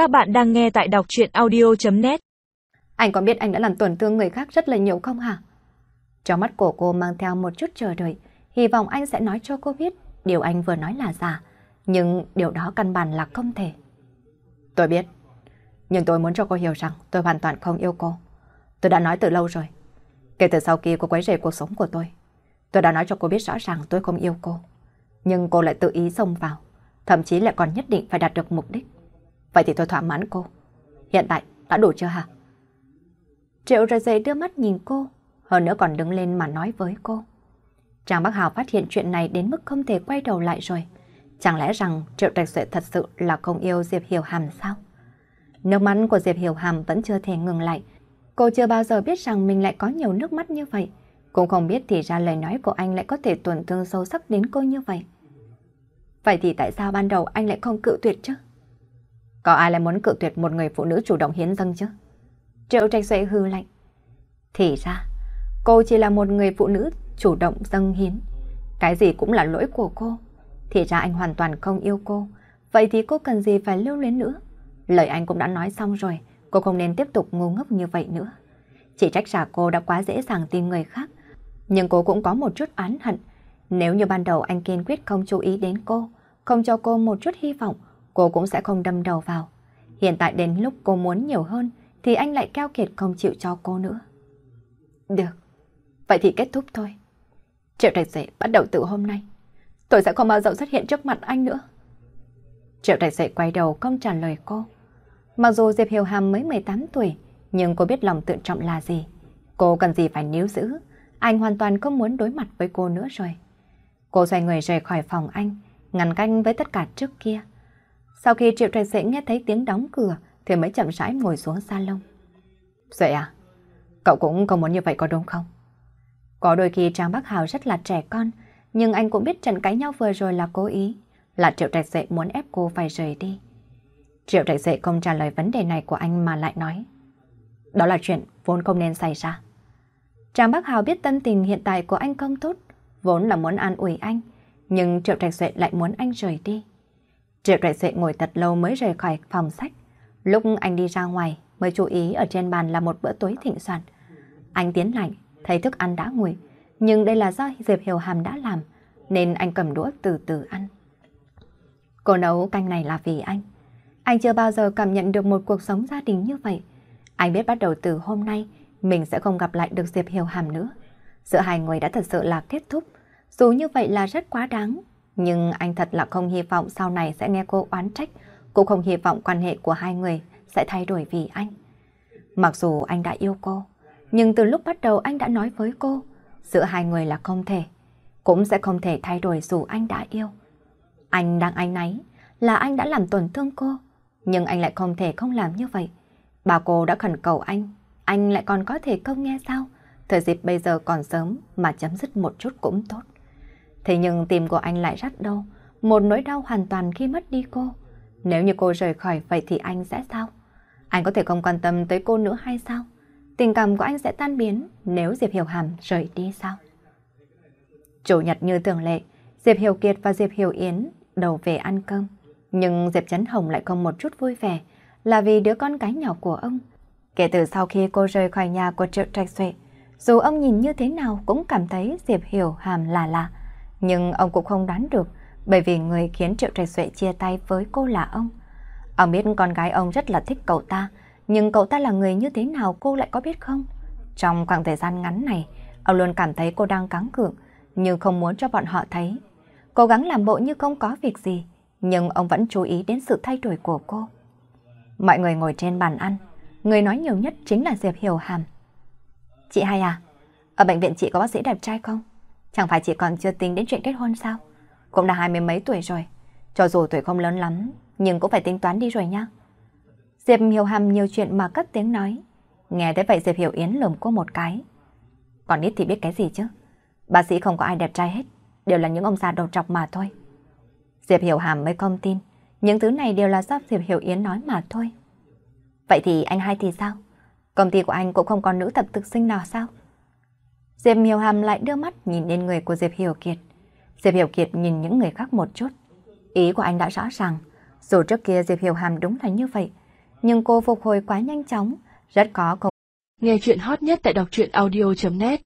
Các bạn đang nghe tại đọc chuyện audio.net Anh có biết anh đã làm tổn thương người khác rất là nhiều không hả? Trong mắt của cô mang theo một chút chờ đợi, hy vọng anh sẽ nói cho cô biết điều anh vừa nói là giả, nhưng điều đó căn bản là không thể. Tôi biết, nhưng tôi muốn cho cô hiểu rằng tôi hoàn toàn không yêu cô. Tôi đã nói từ lâu rồi. Kể từ sau khi cô quấy rầy cuộc sống của tôi, tôi đã nói cho cô biết rõ ràng tôi không yêu cô. Nhưng cô lại tự ý xông vào, thậm chí lại còn nhất định phải đạt được mục đích. Vậy thì tôi thỏa mãn cô. Hiện tại đã đủ chưa hả? Triệu rời dậy đưa mắt nhìn cô, hơn nữa còn đứng lên mà nói với cô. Trang Bắc Hào phát hiện chuyện này đến mức không thể quay đầu lại rồi. Chẳng lẽ rằng Triệu Trạch Duệ thật sự là không yêu Diệp Hiểu Hàm sao? Nước mắt của Diệp Hiểu Hàm vẫn chưa thể ngừng lại. Cô chưa bao giờ biết rằng mình lại có nhiều nước mắt như vậy. Cũng không biết thì ra lời nói của anh lại có thể tổn thương sâu sắc đến cô như vậy. Vậy thì tại sao ban đầu anh lại không cự tuyệt chứ? Có ai lại muốn cự tuyệt một người phụ nữ chủ động hiến dâng chứ? Triệu Trạch Duệ hư lạnh. Thì ra, cô chỉ là một người phụ nữ chủ động dâng hiến. Cái gì cũng là lỗi của cô. Thì ra anh hoàn toàn không yêu cô. Vậy thì cô cần gì phải lưu luyến nữa? Lời anh cũng đã nói xong rồi, cô không nên tiếp tục ngu ngốc như vậy nữa. Chỉ trách giả cô đã quá dễ dàng tìm người khác. Nhưng cô cũng có một chút oán hận. Nếu như ban đầu anh kiên quyết không chú ý đến cô, không cho cô một chút hy vọng, cô cũng sẽ không đâm đầu vào. Hiện tại đến lúc cô muốn nhiều hơn, thì anh lại keo kiệt không chịu cho cô nữa. Được, vậy thì kết thúc thôi. Triệu Trạch Dệ bắt đầu từ hôm nay. Tôi sẽ không bao giờ xuất hiện trước mặt anh nữa. Triệu Trạch Dệ quay đầu không trả lời cô. Mặc dù Diệp Hiểu Hàm mới 18 tuổi, nhưng cô biết lòng tự trọng là gì. Cô cần gì phải níu giữ. Anh hoàn toàn không muốn đối mặt với cô nữa rồi. Cô xoay người rời khỏi phòng anh, ngăn canh với tất cả trước kia. Sau khi Triệu Trạch Dệ nghe thấy tiếng đóng cửa, thì mới chậm rãi ngồi xuống salon. Dễ à, cậu cũng không muốn như vậy có đúng không? Có đôi khi Trang Bắc Hào rất là trẻ con, nhưng anh cũng biết trận cãi nhau vừa rồi là cố ý, là Triệu Trạch Dệ muốn ép cô phải rời đi. Triệu Trạch Dệ không trả lời vấn đề này của anh mà lại nói. Đó là chuyện vốn không nên xảy ra. Trang Bắc Hào biết tâm tình hiện tại của anh không tốt, vốn là muốn an ủi anh, nhưng Triệu Trạch Duệ lại muốn anh rời đi. Triệu Trạch Duệ ngồi thật lâu mới rời khỏi phòng sách. Lúc anh đi ra ngoài mới chú ý ở trên bàn là một bữa tối thịnh soạn. Anh tiến lạnh, thấy thức ăn đã nguội, nhưng đây là do Diệp Hiểu Hàm đã làm, nên anh cầm đũa từ từ ăn. Cô nấu canh này là vì anh. Anh chưa bao giờ cảm nhận được một cuộc sống gia đình như vậy. Anh biết bắt đầu từ hôm nay, mình sẽ không gặp lại được Diệp Hiểu Hàm nữa. Giữa hai người đã thật sự là kết thúc. Dù như vậy là rất quá đáng, nhưng anh thật là không hy vọng sau này sẽ nghe cô oán trách, cũng không hy vọng quan hệ của hai người sẽ thay đổi vì anh. Mặc dù anh đã yêu cô, nhưng từ lúc bắt đầu anh đã nói với cô, giữa hai người là không thể, cũng sẽ không thể thay đổi dù anh đã yêu. Anh đang anh náy, là anh đã làm tổn thương cô, nhưng anh lại không thể không làm như vậy. Bà cô đã khẩn cầu anh, anh lại còn có thể không nghe sao? Thời dịp bây giờ còn sớm mà chấm dứt một chút cũng tốt. Thế nhưng tim của anh lại rất đau, một nỗi đau hoàn toàn khi mất đi cô. Nếu như cô rời khỏi vậy thì anh sẽ sao? Anh có thể không quan tâm tới cô nữa hay sao? Tình cảm của anh sẽ tan biến nếu Diệp Hiểu Hàm rời đi sao? Chủ nhật như thường lệ, Diệp Hiểu Kiệt và Diệp Hiểu Yến đầu về ăn cơm. Nhưng Diệp Trấn Hồng lại không một chút vui vẻ là vì đứa con cái nhỏ của ông. Kể từ sau khi cô rời khỏi nhà của Triệu Trạch Xuệ, dù ông nhìn như thế nào cũng cảm thấy Diệp Hiểu Hàm là lạ. Nhưng ông cũng không đoán được bởi vì người khiến Triệu Trạch Duệ chia tay với cô là ông. Ông biết con gái ông rất là thích cậu ta, nhưng cậu ta là người như thế nào cô lại có biết không? Trong khoảng thời gian ngắn này, ông luôn cảm thấy cô đang cắn cược, nhưng không muốn cho bọn họ thấy. Cố gắng làm bộ như không có việc gì, nhưng ông vẫn chú ý đến sự thay đổi của cô. Mọi người ngồi trên bàn ăn, người nói nhiều nhất chính là Diệp Hiểu Hàm. Chị hai à, ở bệnh viện chị có bác sĩ đẹp trai không? Chẳng phải chị còn chưa tính đến chuyện kết hôn sao? Cũng đã hai mươi mấy tuổi rồi, cho dù tuổi không lớn lắm, nhưng cũng phải tính toán đi rồi nhá. Diệp Hiểu Hàm nhiều chuyện mà cất tiếng nói. Nghe thấy vậy Diệp Hiểu Yến lườm cô một cái. Còn ít thì biết cái gì chứ? Bác sĩ không có ai đẹp trai hết, đều là những ông già đầu trọc mà thôi. Diệp Hiểu Hàm mới không tin, những thứ này đều là do Diệp Hiểu Yến nói mà thôi. Vậy thì anh hai thì sao? Công ty của anh cũng không có nữ tập thực sinh nào sao? Diệp Hiểu Hàm lại đưa mắt nhìn lên người của Diệp Hiểu Kiệt. Diệp Hiểu Kiệt nhìn những người khác một chút. Ý của anh đã rõ ràng, dù trước kia Diệp Hiểu Hàm đúng là như vậy, nhưng cô phục hồi quá nhanh chóng, rất có công. Nghe chuyện hot nhất tại đọc truyện audio.net